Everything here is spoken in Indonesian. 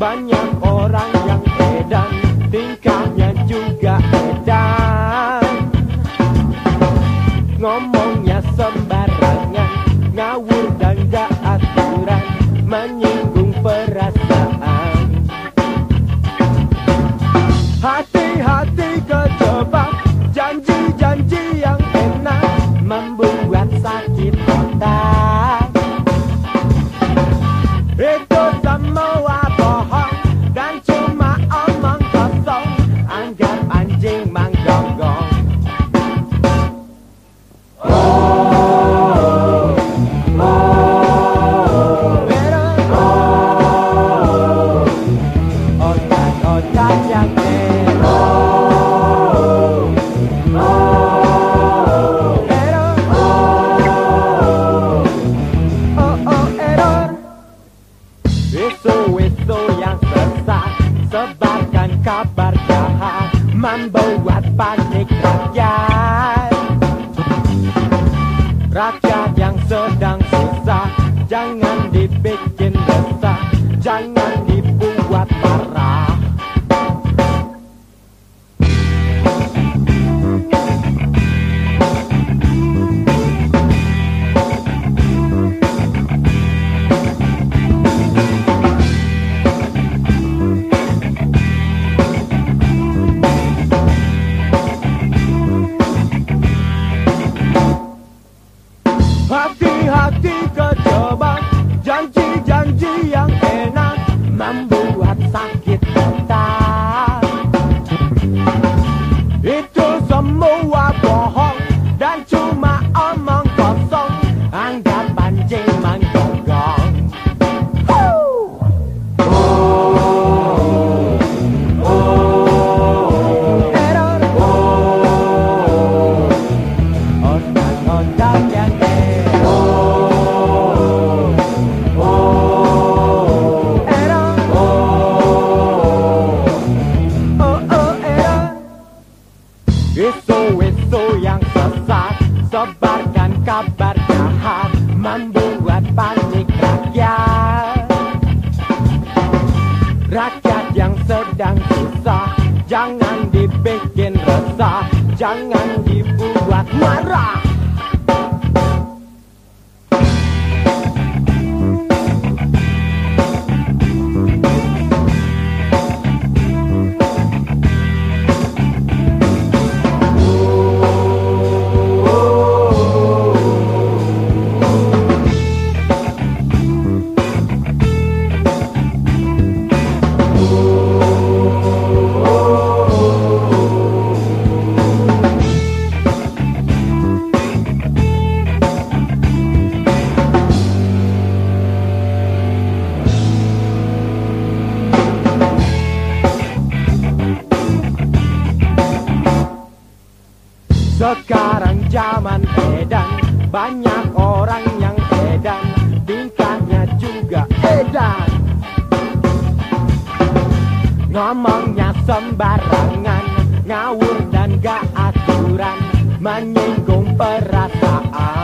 Banyak orang yang edan Tingkahnya juga edan. Ngomongnya sembarangan Ngawur dan gak aturan Menyinggung perasaan. Hati-hati kejebak. Panik rakyat Isu-isu yang sesat Sebarkan kabar jahat Membuat panik rakyat. Rakyat yang sedang susah Jangan dibikin resah Jangan dibuat marah Sekarang zaman edan Banyak orang yang edan Tingkahnya juga edan. Ngomongnya sembarangan Ngawur dan gak aturan Menyinggung perasaan